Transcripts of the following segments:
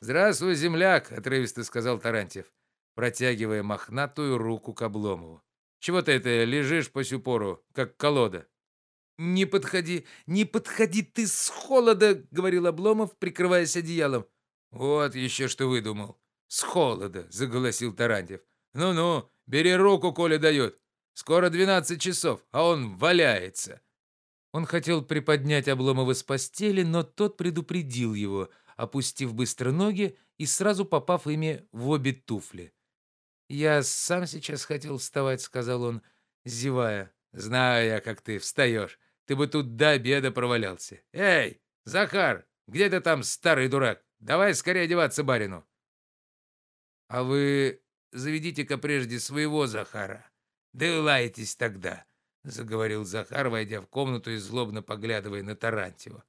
«Здравствуй, земляк!» — отрывисто сказал Тарантьев, протягивая мохнатую руку к Обломову. «Чего ты это лежишь по сю пору, как колода?» «Не подходи, не подходи ты с холода!» — говорил Обломов, прикрываясь одеялом. «Вот еще что выдумал. С холода!» — заголосил Тарантьев. «Ну-ну, бери руку, Коля дает. Скоро двенадцать часов, а он валяется». Он хотел приподнять Обломова с постели, но тот предупредил его — опустив быстро ноги и сразу попав ими в обе туфли. «Я сам сейчас хотел вставать», — сказал он, зевая. «Знаю я, как ты встаешь. Ты бы тут до обеда провалялся. Эй, Захар, где ты там, старый дурак? Давай скорее одеваться барину». «А вы заведите-ка прежде своего Захара. Да и лаетесь тогда», — заговорил Захар, войдя в комнату и злобно поглядывая на Тарантьева.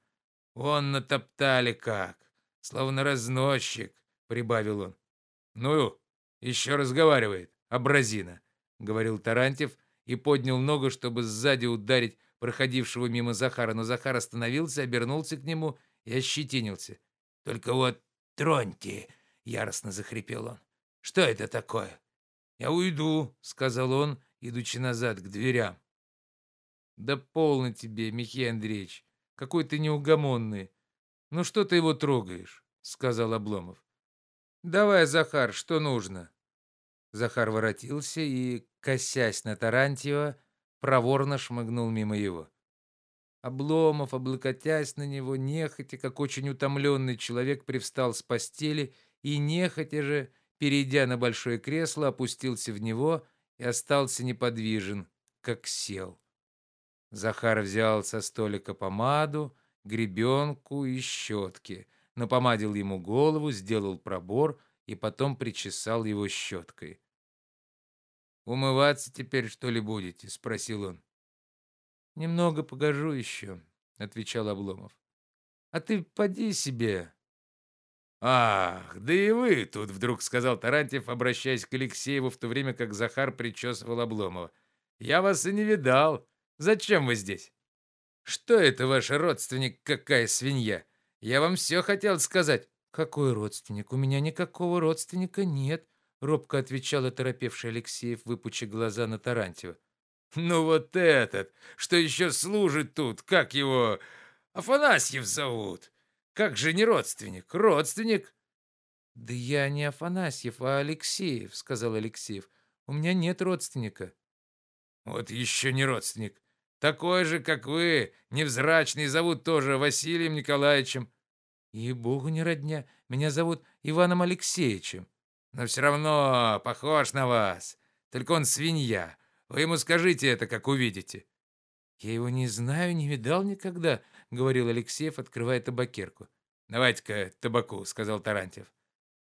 «Он натоптали как. Словно разносчик, прибавил он. Ну, еще разговаривает, образина, говорил Тарантьев и поднял ногу, чтобы сзади ударить проходившего мимо Захара, но Захар остановился, обернулся к нему и ощетинился. Только вот троньте, яростно захрипел он. Что это такое? Я уйду, сказал он, идучи назад к дверям. Да полно тебе, Михей Андреевич, какой ты неугомонный. «Ну что ты его трогаешь?» — сказал Обломов. «Давай, Захар, что нужно?» Захар воротился и, косясь на Тарантьева, проворно шмыгнул мимо его. Обломов, облокотясь на него, нехотя, как очень утомленный человек, привстал с постели и, нехотя же, перейдя на большое кресло, опустился в него и остался неподвижен, как сел. Захар взял со столика помаду, гребенку и щетки, напомадил ему голову, сделал пробор и потом причесал его щеткой. «Умываться теперь, что ли, будете?» — спросил он. «Немного погожу еще», — отвечал Обломов. «А ты поди себе». «Ах, да и вы тут!» — вдруг сказал Тарантьев, обращаясь к Алексееву, в то время как Захар причесывал Обломова. «Я вас и не видал. Зачем вы здесь?» Что это ваш родственник, какая свинья? Я вам все хотел сказать. Какой родственник? У меня никакого родственника нет, робко отвечал оторопевший Алексеев, выпучив глаза на Тарантьева. Ну вот этот, что еще служит тут, как его Афанасьев зовут. Как же не родственник? Родственник? Да я не Афанасьев, а Алексеев, сказал Алексеев. У меня нет родственника. Вот еще не родственник. Такой же, как вы, невзрачный, зовут тоже Василием Николаевичем. И богу не родня, меня зовут Иваном Алексеевичем. Но все равно похож на вас. Только он свинья. Вы ему скажите это, как увидите. Я его не знаю, не видал никогда, говорил Алексеев, открывая табакерку. Давайте-ка табаку, сказал Тарантьев.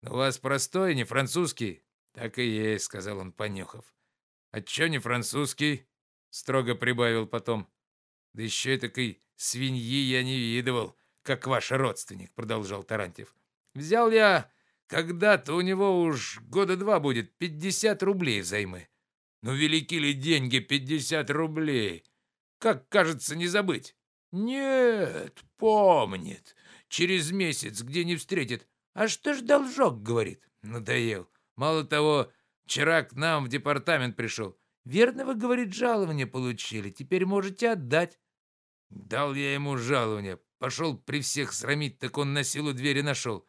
у вас простой, не французский? Так и есть, сказал он, понюхав. А чё не французский? строго прибавил потом. Да еще и такой свиньи я не видывал, как ваш родственник, продолжал Тарантьев. Взял я когда-то у него уж года два будет пятьдесят рублей взаймы. Ну велики ли деньги пятьдесят рублей? Как кажется, не забыть. Нет, помнит. Через месяц где не встретит. А что ж должок, говорит. Надоел. Мало того, вчера к нам в департамент пришел. Верно вы, говорит, жалование получили, теперь можете отдать. Дал я ему жалование, пошел при всех срамить, так он на силу двери нашел.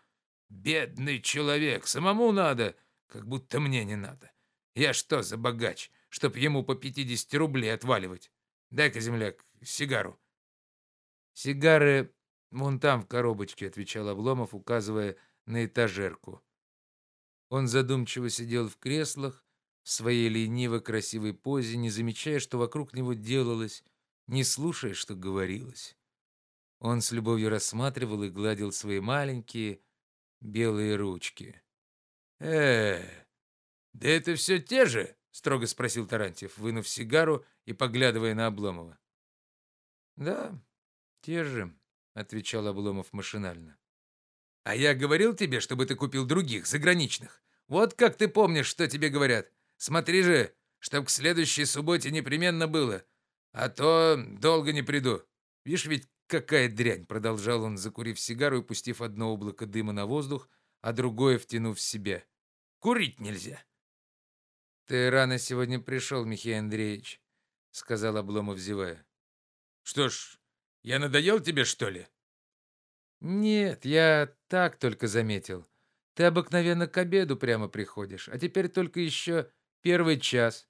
Бедный человек, самому надо, как будто мне не надо. Я что за богач, чтоб ему по 50 рублей отваливать? Дай-ка, земляк, сигару. Сигары вон там в коробочке, отвечал Обломов, указывая на этажерку. Он задумчиво сидел в креслах, в своей лениво-красивой позе, не замечая, что вокруг него делалось, не слушая, что говорилось. Он с любовью рассматривал и гладил свои маленькие белые ручки. Э, да это все те же, строго спросил Тарантьев, вынув сигару и поглядывая на Обломова. Да, те же, отвечал Обломов машинально. А я говорил тебе, чтобы ты купил других, заграничных. Вот как ты помнишь, что тебе говорят. Смотри же, чтоб к следующей субботе непременно было. А то долго не приду. Видишь, ведь какая дрянь, продолжал он, закурив сигару и пустив одно облако дыма на воздух, а другое втянув в себя. Курить нельзя. Ты рано сегодня пришел, Михаил Андреевич, сказал Обломов, зевая. Что ж, я надоел тебе, что ли? Нет, я так только заметил. Ты обыкновенно к обеду прямо приходишь, а теперь только еще первый час.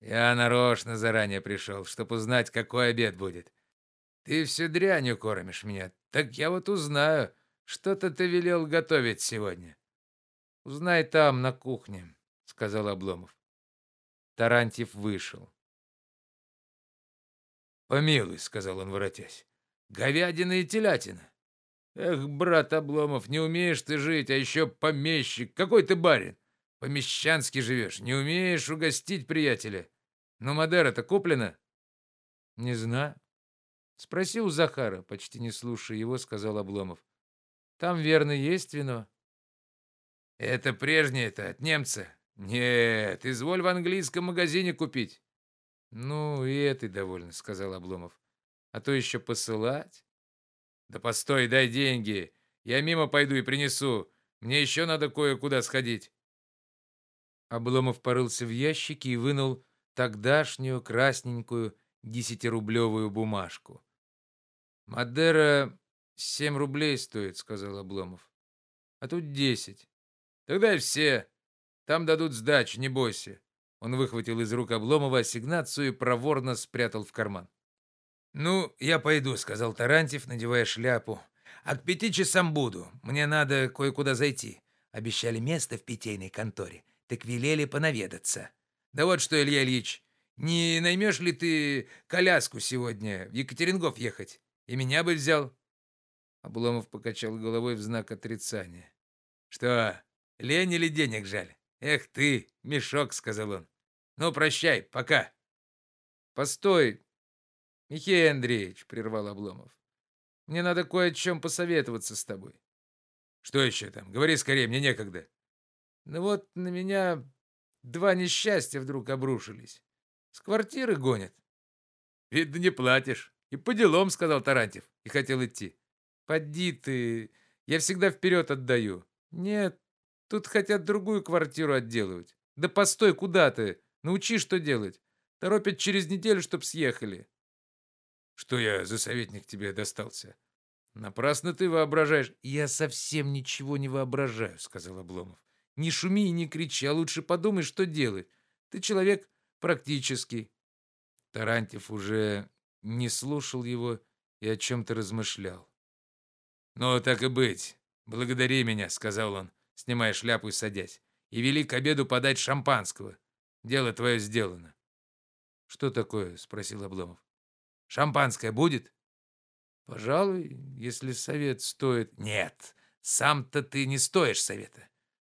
Я нарочно заранее пришел, чтобы узнать, какой обед будет. Ты все дрянью кормишь меня. Так я вот узнаю, что-то ты велел готовить сегодня. Узнай там, на кухне, сказал Обломов. Тарантьев вышел. Помилуй, сказал он, воротясь. Говядина и телятина. Эх, брат Обломов, не умеешь ты жить, а еще помещик. Какой ты барин? Помещански живешь, не умеешь угостить приятеля. Но Мадера-то куплена? Не знаю. Спроси у Захара, почти не слушая его, сказал Обломов. Там верно есть вино. Это прежнее-то от немца. Нет, изволь в английском магазине купить. Ну, и этой довольно, сказал Обломов. А то еще посылать? Да постой, дай деньги. Я мимо пойду и принесу. Мне еще надо кое-куда сходить. Обломов порылся в ящике и вынул тогдашнюю красненькую десятирублевую бумажку. Мадера семь рублей стоит, сказал Обломов. А тут десять. Тогда и все. Там дадут сдачу, не бойся. Он выхватил из рук Обломова ассигнацию и проворно спрятал в карман. «Ну, я пойду», — сказал Тарантьев, надевая шляпу. «А к пяти часам буду. Мне надо кое-куда зайти. Обещали место в питейной конторе, так велели понаведаться. Да вот что, Илья Ильич, не наймешь ли ты коляску сегодня в Екатерингов ехать? И меня бы взял». Обломов покачал головой в знак отрицания. «Что, лень или денег жаль? Эх ты, мешок», — сказал он. «Ну, прощай, пока». «Постой, Михей Андреевич», — прервал Обломов. «Мне надо кое о чем посоветоваться с тобой». «Что еще там? Говори скорее, мне некогда». «Ну вот на меня два несчастья вдруг обрушились. С квартиры гонят». «Видно, не платишь. И по делам», — сказал Тарантьев, и хотел идти. «Поди ты, я всегда вперед отдаю». «Нет, тут хотят другую квартиру отделывать». «Да постой, куда ты? Научи, что делать. Торопят через неделю, чтоб съехали». Что я за советник тебе достался? Напрасно ты воображаешь. Я совсем ничего не воображаю, сказал Обломов. Не шуми и не кричи, а лучше подумай, что делать. Ты человек практический. Тарантьев уже не слушал его и о чем-то размышлял. «Ну, так и быть. Благодари меня», — сказал он, снимая шляпу и садясь. «И вели к обеду подать шампанского. Дело твое сделано». «Что такое?» — спросил Обломов. Шампанское будет? Пожалуй, если совет стоит. Нет, сам-то ты не стоишь совета.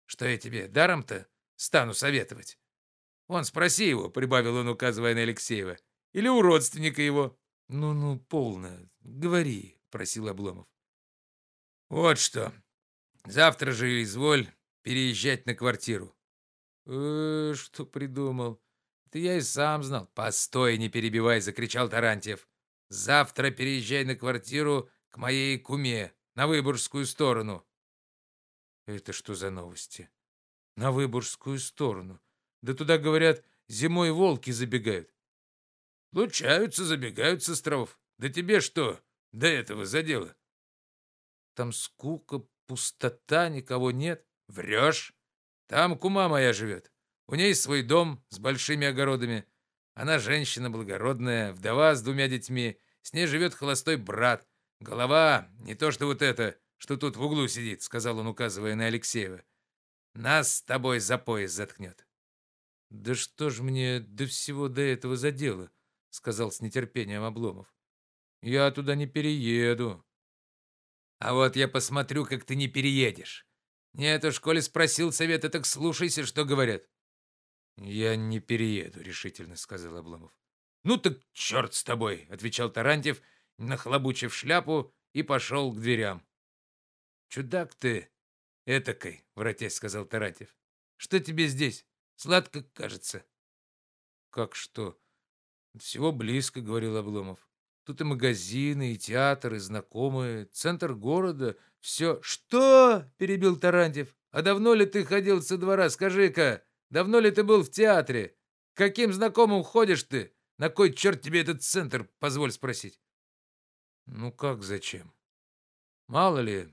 Что я тебе даром-то стану советовать? Вон, спроси его, прибавил он, указывая на Алексеева. Или у родственника его. Ну-ну, полно. Говори, просил Обломов. Вот что. Завтра же изволь переезжать на квартиру. Э, что придумал? Это я и сам знал. Постой, не перебивай, закричал Тарантьев. Завтра переезжай на квартиру к моей куме на Выборгскую сторону. Это что за новости? На Выборгскую сторону. Да туда, говорят, зимой волки забегают. Случаются, забегают с островов. Да тебе что до этого за дело? Там скука, пустота, никого нет. Врешь? Там кума моя живет. У ней свой дом с большими огородами. Она женщина благородная, вдова с двумя детьми. С ней живет холостой брат. Голова не то что вот это, что тут в углу сидит, сказал он, указывая на Алексеева. Нас с тобой за пояс заткнет. Да что ж мне до всего до этого за дело, сказал с нетерпением Обломов. Я туда не перееду. А вот я посмотрю, как ты не переедешь. Нет уж, коли спросил совета, так слушайся, что говорят. «Я не перееду», — решительно сказал Обломов. «Ну так черт с тобой», — отвечал Тарантьев, нахлобучив шляпу, и пошел к дверям. «Чудак ты этакой», — вратясь сказал Тарантьев. «Что тебе здесь? Сладко, кажется». «Как что? Всего близко, говорил Обломов. Тут и магазины, и театры, и знакомые, центр города, все. Что? перебил Тарантьев. А давно ли ты ходил со двора, скажи-ка? Давно ли ты был в театре? Каким знакомым ходишь ты? На кой черт тебе этот центр, позволь спросить? Ну как зачем? Мало ли,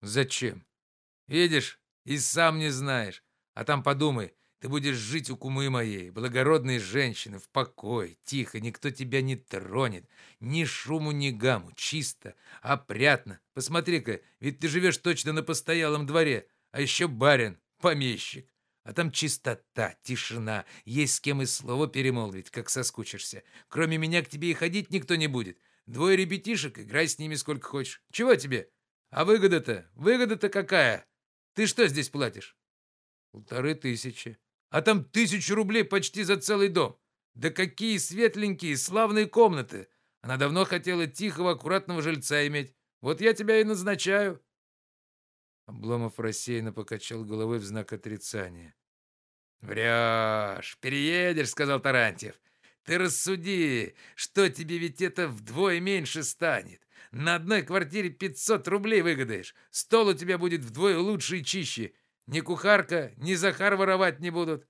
зачем? Видишь, и сам не знаешь. А там подумай, ты будешь жить у кумы моей, благородной женщины, в покое, тихо, никто тебя не тронет. Ни шуму, ни гаму, чисто, опрятно. Посмотри-ка, ведь ты живешь точно на постоялом дворе, а еще барин, помещик. А там чистота, тишина, есть с кем и слово перемолвить, как соскучишься. Кроме меня к тебе и ходить никто не будет. Двое ребятишек, играй с ними сколько хочешь. Чего тебе? А выгода-то, выгода-то какая? Ты что здесь платишь? Полторы тысячи. А там тысячу рублей почти за целый дом. Да какие светленькие, славные комнаты. Она давно хотела тихого, аккуратного жильца иметь. Вот я тебя и назначаю. Обломов рассеянно покачал головой в знак отрицания. «Врешь, переедешь», — сказал Тарантьев. «Ты рассуди, что тебе ведь это вдвое меньше станет. На одной квартире 500 рублей выгадаешь. Стол у тебя будет вдвое лучше и чище. Ни кухарка, ни Захар воровать не будут».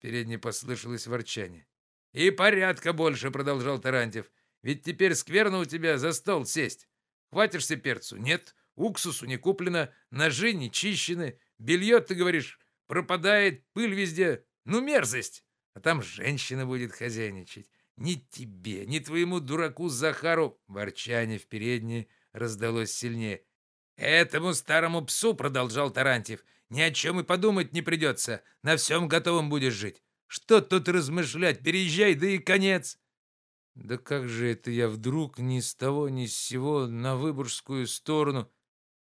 Передне послышалось ворчание. «И порядка больше», — продолжал Тарантьев. «Ведь теперь скверно у тебя за стол сесть. Хватишься перцу? Нет. Уксусу не куплено, ножи не чищены, белье, ты говоришь, пропадает, пыль везде. Ну, мерзость! А там женщина будет хозяйничать. Ни тебе, ни твоему дураку Захару, ворчание в передней раздалось сильнее. Этому старому псу, продолжал Тарантьев, ни о чем и подумать не придется. На всем готовом будешь жить. Что тут размышлять? Переезжай, да и конец. Да как же это я вдруг ни с того ни с сего на Выборгскую сторону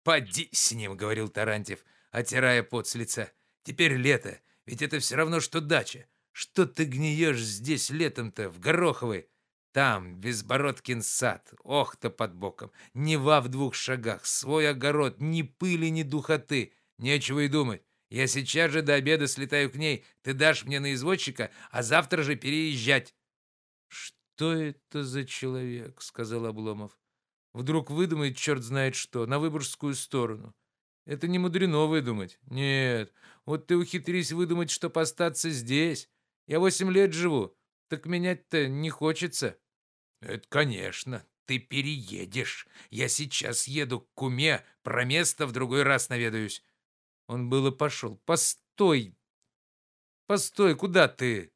«Поди с ним», — говорил Тарантьев, отирая пот с лица. «Теперь лето, ведь это все равно, что дача. Что ты гниешь здесь летом-то, в Гороховой? Там Безбородкин сад, ох-то под боком, Нева в двух шагах, свой огород, ни пыли, ни духоты. Нечего и думать. Я сейчас же до обеда слетаю к ней, ты дашь мне на извозчика, а завтра же переезжать». «Что это за человек?» — сказал Обломов. Вдруг выдумает черт знает что, на выборгскую сторону. Это не мудрено выдумать. Нет, вот ты ухитрись выдумать, что остаться здесь. Я восемь лет живу, так менять-то не хочется. Это, конечно, ты переедешь. Я сейчас еду к куме, про место в другой раз наведаюсь. Он было пошел. Постой! Постой, куда ты?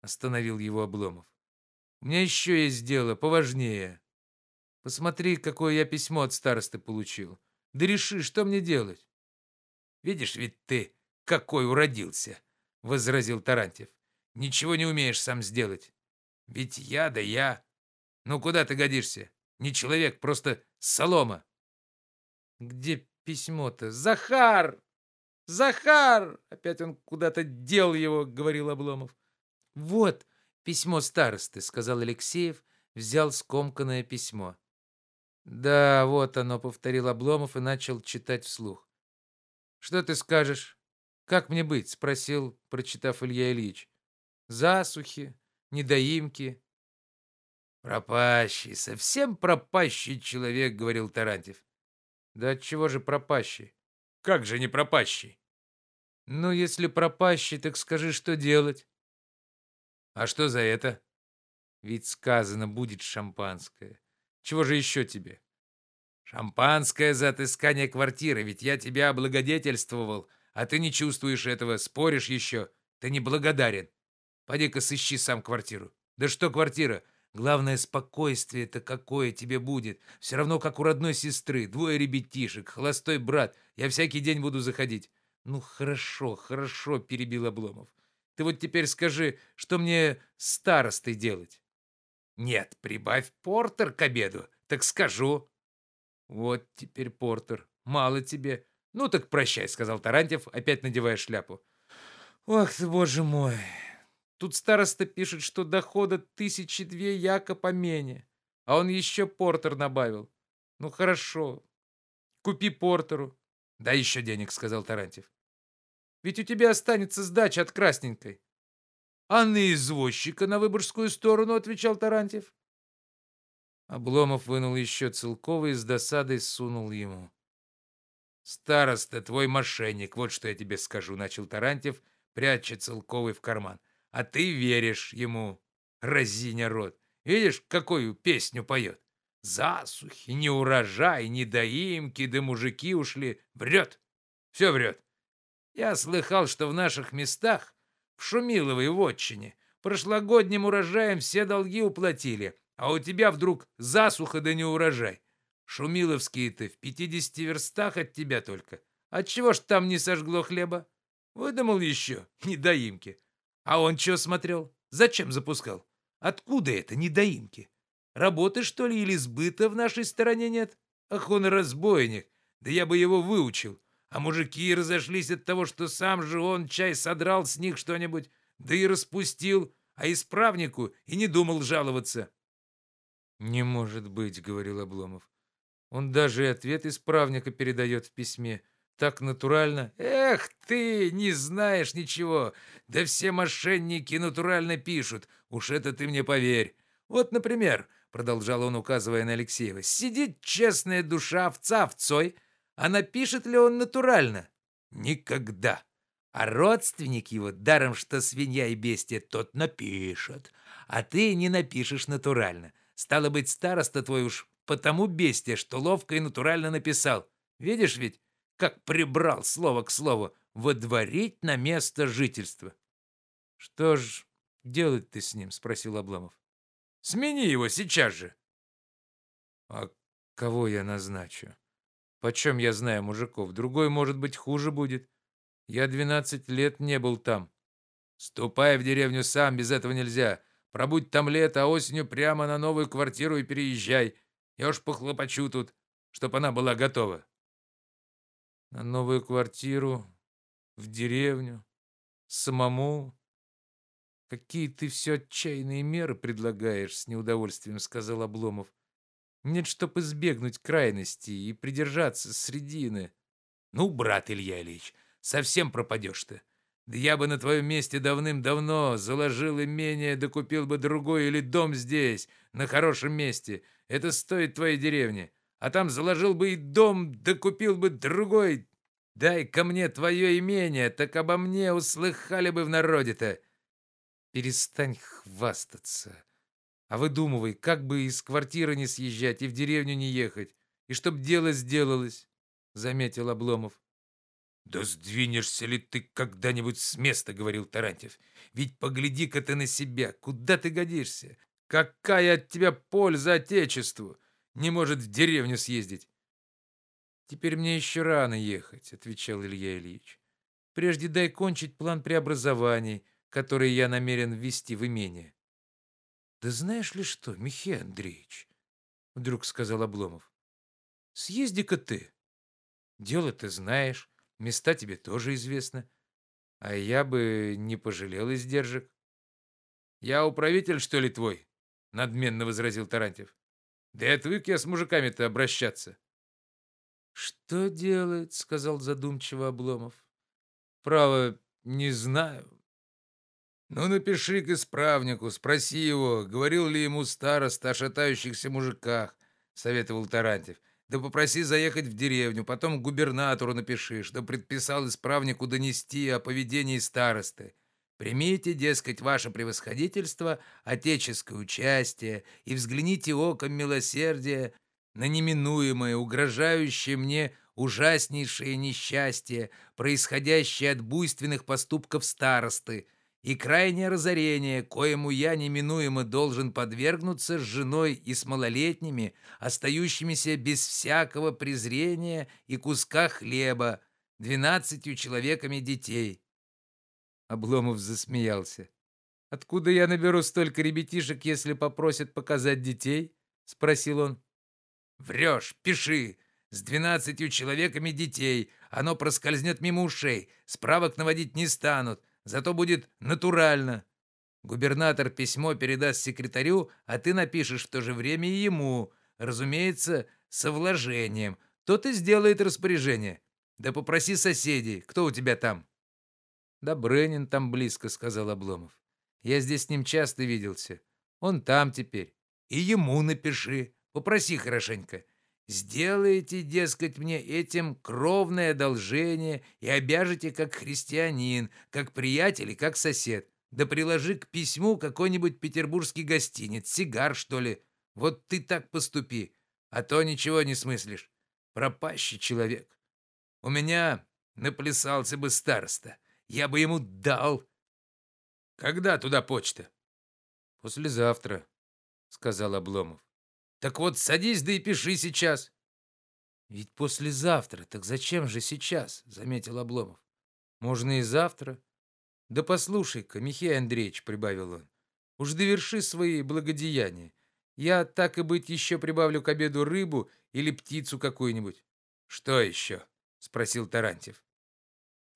Остановил его Обломов. У меня еще есть дело поважнее. Посмотри, какое я письмо от старосты получил. Да реши, что мне делать. Видишь, ведь ты какой уродился, возразил Тарантьев. Ничего не умеешь сам сделать. Ведь я да я. Ну куда ты годишься? Не человек, просто солома. Где письмо-то? Захар! Захар! Опять он куда-то дел его, говорил Обломов. Вот письмо старосты, сказал Алексеев, взял скомканное письмо. «Да, вот оно», — повторил Обломов и начал читать вслух. «Что ты скажешь? Как мне быть?» — спросил, прочитав Илья Ильич. «Засухи, недоимки». «Пропащий, совсем пропащий человек», — говорил Тарантьев. «Да чего же пропащий?» «Как же не пропащий?» «Ну, если пропащий, так скажи, что делать». «А что за это?» «Ведь сказано, будет шампанское». Чего же еще тебе? Шампанское за отыскание квартиры, ведь я тебя облагодетельствовал, а ты не чувствуешь этого, споришь еще. Ты неблагодарен. Поди-ка сыщи сам квартиру. Да что квартира? Главное, спокойствие-то какое тебе будет. Все равно, как у родной сестры. Двое ребятишек, холостой брат. Я всякий день буду заходить. Ну, хорошо, хорошо, перебил Обломов. Ты вот теперь скажи, что мне старостой делать? Нет, прибавь портер к обеду, так скажу. Вот теперь портер. Мало тебе. Ну так прощай, сказал Тарантьев, опять надевая шляпу. Ох ты, боже мой. Тут староста пишет, что дохода тысячи две яко помене. А он еще портер набавил. Ну хорошо. Купи портеру. Дай еще денег, сказал Тарантьев. Ведь у тебя останется сдача от красненькой. а на извозчика на Выборгскую сторону, отвечал Тарантьев. Обломов вынул еще целковый и с досадой сунул ему. «Староста, твой мошенник, вот что я тебе скажу», — начал Тарантьев, пряча целковый в карман. «А ты веришь ему, разиня рот. Видишь, какую песню поет? Засухи, не урожай, недоимки, да мужики ушли. Врет, все врет. Я слыхал, что в наших местах, в Шумиловой вотчине, прошлогодним урожаем все долги уплатили, а у тебя вдруг засуха да не урожай. Шумиловские-то в пятидесяти верстах от тебя только. Отчего ж там не сожгло хлеба? Выдумал еще, недоимки. А он что смотрел? Зачем запускал? Откуда это, недоимки? Работы, что ли, или сбыта в нашей стороне нет? Ах, он разбойник. Да я бы его выучил. А мужики разошлись от того, что сам же он чай содрал с них что-нибудь, да и распустил, а исправнику и не думал жаловаться. «Не может быть», — говорил Обломов. Он даже и ответ исправника передает в письме. Так натурально. Эх ты, не знаешь ничего. Да все мошенники натурально пишут. Уж это ты мне поверь. Вот, например, продолжал он, указывая на Алексеева, сидит честная душа овца овцой, а напишет ли он натурально? Никогда. А родственник его, даром что свинья и бестия, тот напишет. А ты не напишешь натурально. Стало быть, староста твой уж потому бестия, что ловко и натурально написал. Видишь ведь, как прибрал слово к слову «водворить на место жительства». «Что ж делать ты с ним?» — спросил Обломов. «Смени его сейчас же». «А кого я назначу? Почем я знаю мужиков? Другой, может быть, хуже будет. Я двенадцать лет не был там». «Ступай в деревню сам, без этого нельзя. Пробудь там лето, а осенью прямо на новую квартиру и переезжай. Я уж похлопочу тут, чтоб она была готова. На новую квартиру, в деревню, самому. Какие ты все отчаянные меры предлагаешь, с неудовольствием сказал Обломов. Нет, чтоб избегнуть крайности и придержаться средины. Ну, брат Илья Ильич, совсем пропадешь ты. Да я бы на твоем месте давным-давно заложил имение, да купил бы другой или дом здесь, на хорошем месте, это стоит твоей деревни. А там заложил бы и дом, да купил бы другой. Дай ко мне твое имение, так обо мне услыхали бы в народе-то. Перестань хвастаться. А выдумывай, как бы из квартиры не съезжать и в деревню не ехать, и чтоб дело сделалось, — заметил Обломов. «Да сдвинешься ли ты когда-нибудь с места?» — говорил Тарантьев. «Ведь погляди-ка ты на себя, куда ты годишься? Какая от тебя польза Отечеству? Не может в деревню съездить. Теперь мне еще рано ехать, отвечал Илья Ильич. Прежде дай кончить план преобразований, который я намерен ввести в имение. Да знаешь ли что, Михей Андреевич, вдруг сказал Обломов. Съезди-ка ты. Дело ты знаешь, места тебе тоже известны. А я бы не пожалел издержек. Я управитель, что ли, твой? — надменно возразил Тарантьев. «Да и отвык я с мужиками-то обращаться». «Что делать?» — сказал задумчиво Обломов. «Право, не знаю». «Ну, напиши к исправнику, спроси его, говорил ли ему староста о шатающихся мужиках», — советовал Тарантьев. «Да попроси заехать в деревню, потом губернатору напиши, что предписал исправнику донести о поведении старосты. Примите, дескать, ваше превосходительство, отеческое участие и взгляните оком милосердия на неминуемое, угрожающее мне ужаснейшее несчастье, происходящее от буйственных поступков старосты, и крайнее разорение, коему я неминуемо должен подвергнуться с женой и с малолетними, остающимися без всякого презрения и куска хлеба, двенадцатью человеками детей. Обломов засмеялся. «Откуда я наберу столько ребятишек, если попросят показать детей?» — спросил он. «Врешь, пиши. С двенадцатью человеками детей. Оно проскользнет мимо ушей. Справок наводить не станут. Зато будет натурально. Губернатор письмо передаст секретарю, а ты напишешь в то же время и ему. Разумеется, со вложением. Тот и сделает распоряжение. Да попроси соседей. Кто у тебя там?» Да Бренин там близко, сказал Обломов. Я здесь с ним часто виделся. Он там теперь. И ему напиши. Попроси хорошенько. Сделайте, дескать, мне этим кровное одолжение и обяжете как христианин, как приятель и как сосед. Да приложи к письму какой-нибудь петербургский гостиниц, сигар, что ли. Вот ты так поступи, а то ничего не смыслишь. Пропащий человек. У меня наплясался бы староста. Я бы ему дал. Когда туда почта? Послезавтра, сказал Обломов. Так вот, садись да и пиши сейчас. Ведь послезавтра, так зачем же сейчас? заметил Обломов. Можно и завтра. Да послушай-ка, Михей Андреевич, прибавил он, уж доверши свои благодеяния. Я так и быть еще прибавлю к обеду рыбу или птицу какую-нибудь. Что еще? спросил Тарантьев.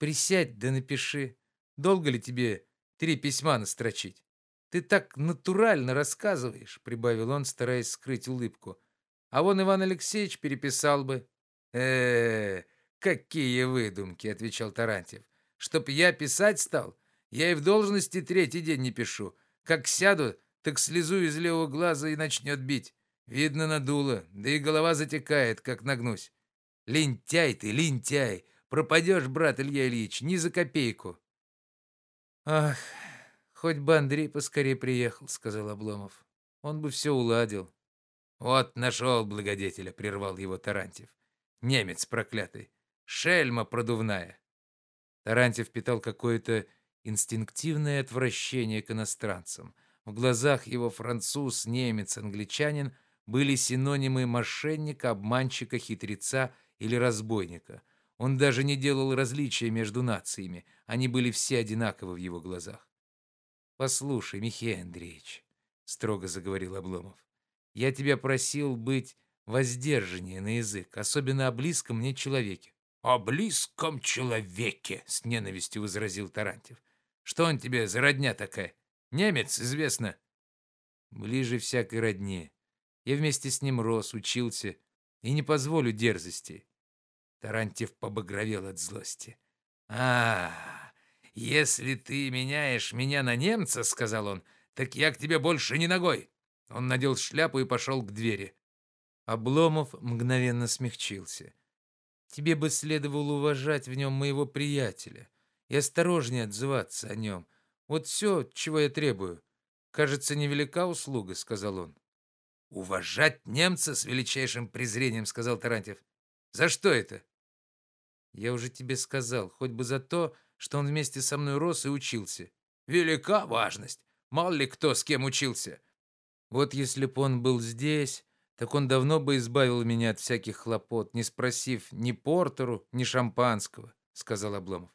Присядь да напиши. Долго ли тебе три письма настрочить? Ты так натурально рассказываешь, прибавил он, стараясь скрыть улыбку. А вон Иван Алексеевич переписал бы. Э, -э какие выдумки, отвечал Тарантьев. Чтоб я писать стал, я и в должности третий день не пишу. Как сяду, так слезу из левого глаза и начнет бить. Видно надуло, да и голова затекает, как нагнусь. Лентяй ты, лентяй! Пропадешь, брат Илья Ильич, ни за копейку. Ах, «Хоть бы Андрей поскорее приехал», — сказал Обломов. «Он бы все уладил». «Вот нашел благодетеля», — прервал его Тарантьев. «Немец проклятый! Шельма продувная!» Тарантьев питал какое-то инстинктивное отвращение к иностранцам. В глазах его француз, немец, англичанин были синонимы мошенника, обманщика, хитреца или разбойника. Он даже не делал различия между нациями, они были все одинаковы в его глазах. Послушай, Михей Андреевич, строго заговорил Обломов. Я тебя просил быть воздержаннее на язык, особенно о близком мне человеке. О близком человеке, с ненавистью возразил Тарантьев. Что он тебе за родня такая? Немец, известно. Ближе всякой родне. Я вместе с ним рос, учился и не позволю дерзости. Тарантьев побагровел от злости. А, «Если ты меняешь меня на немца, — сказал он, — так я к тебе больше не ногой». Он надел шляпу и пошел к двери. Обломов мгновенно смягчился. «Тебе бы следовало уважать в нем моего приятеля и осторожнее отзываться о нем. Вот все, чего я требую. Кажется, невелика услуга», — сказал он. «Уважать немца с величайшим презрением», — сказал Тарантьев. «За что это?» «Я уже тебе сказал, хоть бы за то, что он вместе со мной рос и учился. Велика важность. Мало ли кто с кем учился. Вот если б он был здесь, так он давно бы избавил меня от всяких хлопот, не спросив ни портеру, ни шампанского, сказал Обломов.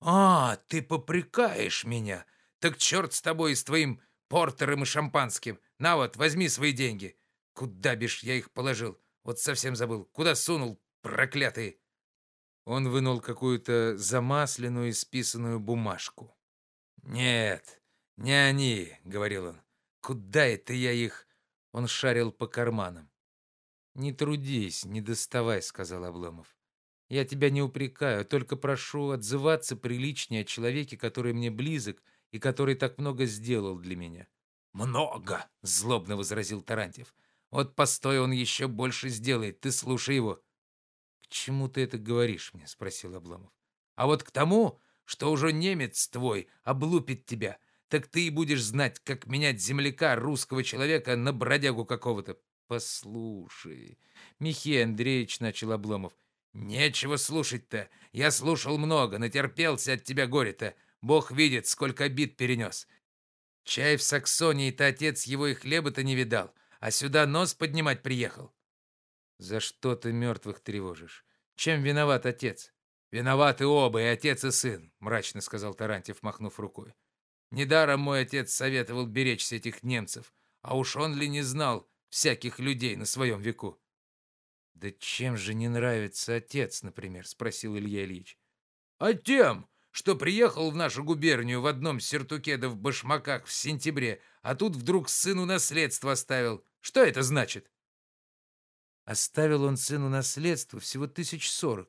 А, ты попрекаешь меня. Так черт с тобой и с твоим портером и шампанским. На вот, возьми свои деньги. Куда бишь я их положил? Вот совсем забыл. Куда сунул, проклятый? Он вынул какую-то замасленную и списанную бумажку. «Нет, не они», — говорил он. «Куда это я их?» Он шарил по карманам. «Не трудись, не доставай», — сказал Обломов. «Я тебя не упрекаю, только прошу отзываться приличнее о человеке, который мне близок и который так много сделал для меня». «Много!» — злобно возразил Тарантьев. «Вот постой, он еще больше сделает, ты слушай его чему ты это говоришь мне?» — спросил Обломов. «А вот к тому, что уже немец твой облупит тебя, так ты и будешь знать, как менять земляка, русского человека, на бродягу какого-то». «Послушай, Михей Андреевич», — начал Обломов. «Нечего слушать-то. Я слушал много, натерпелся от тебя горе-то. Бог видит, сколько обид перенес. Чай в Саксонии-то отец его и хлеба-то не видал, а сюда нос поднимать приехал. За что ты мертвых тревожишь? Чем виноват отец? Виноваты оба, и отец, и сын, мрачно сказал Тарантьев, махнув рукой. Недаром мой отец советовал беречься этих немцев, а уж он ли не знал всяких людей на своем веку? Да чем же не нравится отец, например, спросил Илья Ильич. А тем, что приехал в нашу губернию в одном сертуке да в башмаках в сентябре, а тут вдруг сыну наследство оставил. Что это значит? Оставил он сыну наследство всего тысяч сорок.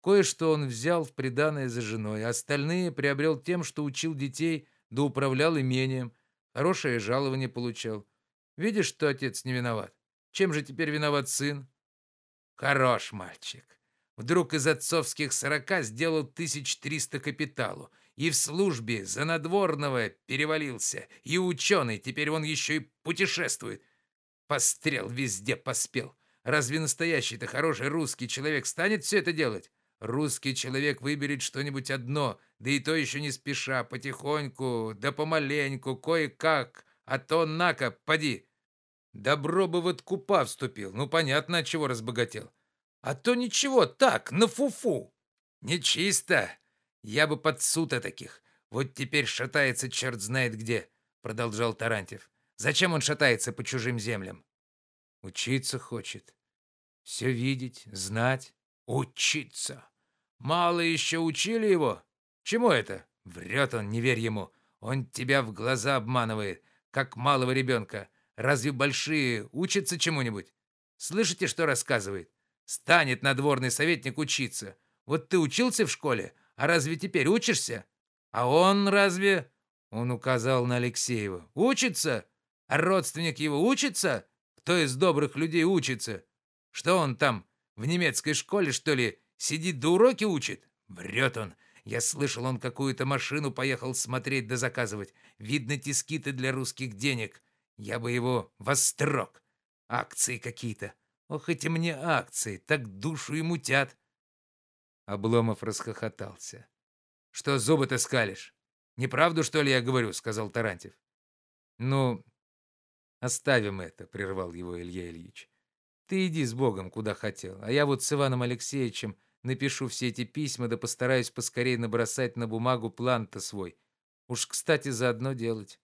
Кое-что он взял в приданое за женой, а остальные приобрел тем, что учил детей да управлял имением, хорошее жалование получал. Видишь, что отец не виноват? Чем же теперь виноват сын? Хорош мальчик. Вдруг из отцовских сорока сделал тысяч триста капиталу. И в службе за надворного перевалился. И ученый, теперь он еще и путешествует. Пострел везде поспел. Разве настоящий-то хороший русский человек станет все это делать? Русский человек выберет что-нибудь одно, да и то еще не спеша, потихоньку, да помаленьку, кое-как, а то на-ка, поди. Добро бы в откупа вступил, ну понятно, от чего разбогател. А то ничего, так, на фуфу. Нечисто. Я бы под суд таких. Вот теперь шатается черт знает где, продолжал Тарантьев. Зачем он шатается по чужим землям? Учиться хочет. Все видеть, знать, учиться. Мало еще учили его? Чему это? Врет он, не верь ему. Он тебя в глаза обманывает, как малого ребенка. Разве большие учатся чему-нибудь? Слышите, что рассказывает? Станет надворный советник учиться. Вот ты учился в школе, а разве теперь учишься? А он разве...» Он указал на Алексеева. «Учится? А родственник его учится? Кто из добрых людей учится? Что он там, в немецкой школе, что ли, сидит да уроки учит? Врет он. Я слышал, он какую-то машину поехал смотреть да заказывать. Видно, тиски-то для русских денег. Я бы его вострок. Акции какие-то. Ох, эти мне акции, так душу и мутят. Обломов расхохотался. Что зубы-то скалишь? Неправду, что ли, я говорю, сказал Тарантьев. Ну, оставим это, прервал его Илья Ильич. Ты иди с Богом, куда хотел, а я вот с Иваном Алексеевичем напишу все эти письма, да постараюсь поскорее набросать на бумагу план-то свой. Уж, кстати, заодно делать.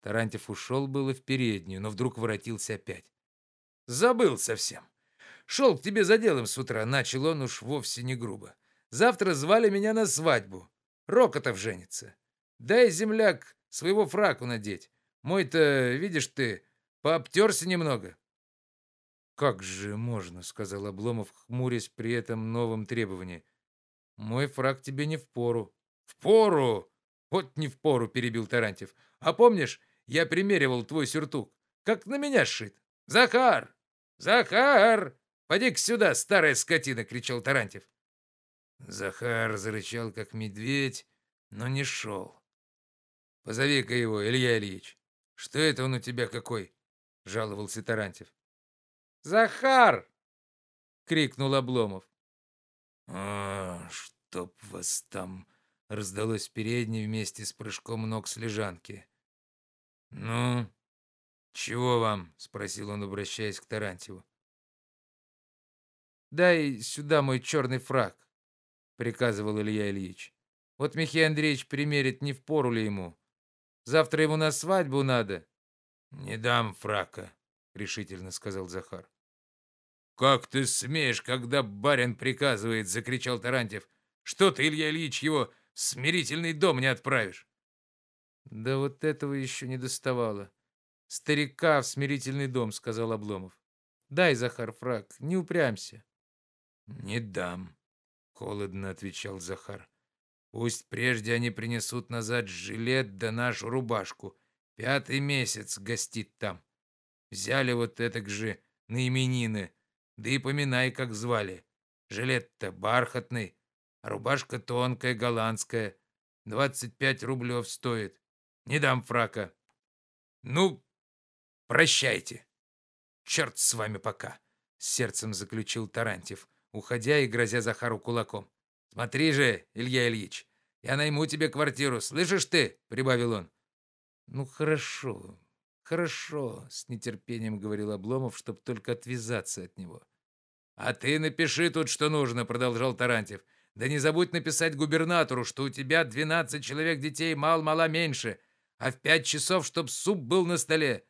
Тарантьев ушел было в переднюю, но вдруг воротился опять. Забыл совсем. Шел к тебе за делом с утра, начал он уж вовсе не грубо. Завтра звали меня на свадьбу. Рокотов женится. Дай, земляк, своего фраку надеть. Мой-то, видишь ты, пообтерся немного. «Как же можно?» — сказал Обломов, хмурясь при этом новом требовании. «Мой фрак тебе не впору». «Впору! Вот не впору!» — перебил Тарантьев. «А помнишь, я примеривал твой сюртук. Как на меня сшит. Захар! Захар! Поди-ка сюда, старая скотина!» — кричал Тарантьев. Захар зарычал, как медведь, но не шел. «Позови-ка его, Илья Ильич. Что это он у тебя какой?» — жаловался Тарантьев. «Захар!» — крикнул Обломов. «А, чтоб вас там!» — раздалось передней вместе с прыжком ног с лежанки. «Ну, чего вам?» — спросил он, обращаясь к Тарантьеву. «Дай сюда мой черный фраг», — приказывал Илья Ильич. «Вот Михей Андреевич примерит, не впору ли ему. Завтра ему на свадьбу надо». «Не дам фрака», — решительно сказал Захар. «Как ты смеешь, когда барин приказывает?» — закричал Тарантьев. «Что ты, Илья Ильич, его в смирительный дом не отправишь?» Да вот этого еще не доставало. Старика в смирительный дом, сказал Обломов. Дай, Захар, фраг, не упрямься. Не дам, холодно отвечал Захар. Пусть прежде они принесут назад жилет да нашу рубашку. Пятый месяц гостит там. Взяли вот это же на именины, да и поминай, как звали. Жилет-то бархатный, а рубашка тонкая, голландская. Двадцать пять рублев стоит. Не дам фрака. Ну, прощайте. Черт с вами пока, сердцем заключил Тарантьев, уходя и грозя Захару кулаком. Смотри же, Илья Ильич, я найму тебе квартиру, слышишь ты? прибавил он. Ну хорошо, хорошо, с нетерпением говорил Обломов, чтобы только отвязаться от него. А ты напиши тут, что нужно, продолжал Тарантьев. Да не забудь написать губернатору, что у тебя двенадцать человек детей, мал-мала меньше а в пять часов, чтоб суп был на столе.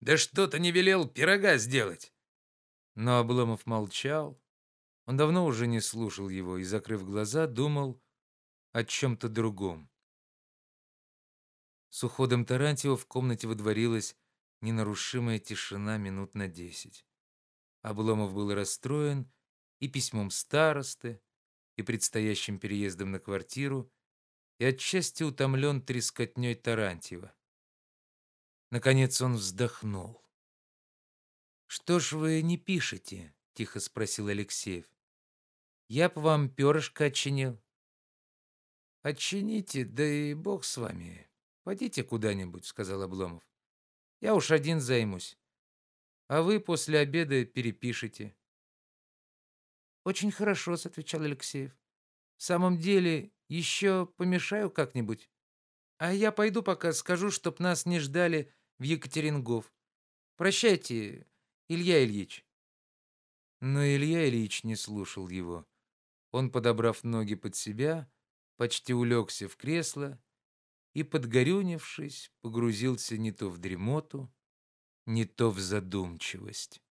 Да что-то не велел пирога сделать. Но Обломов молчал. Он давно уже не слушал его и, закрыв глаза, думал о чем-то другом. С уходом Тарантьева в комнате водворилась ненарушимая тишина минут на десять. Обломов был расстроен и письмом старосты, и предстоящим переездом на квартиру, и отчасти утомлен трескотней Тарантьева. Наконец он вздохнул. «Что ж вы не пишете?» — тихо спросил Алексеев. «Я б вам перышко отчинил». «Отчините, да и бог с вами. Пойдите куда-нибудь», — сказал Обломов. «Я уж один займусь. А вы после обеда перепишите». «Очень хорошо», — отвечал Алексеев. «В самом деле, еще помешаю как-нибудь. А я пойду пока скажу, чтоб нас не ждали в Екатерингов. Прощайте, Илья Ильич». Но Илья Ильич не слушал его. Он, подобрав ноги под себя, почти улегся в кресло и, подгорюнившись, погрузился не то в дремоту, не то в задумчивость.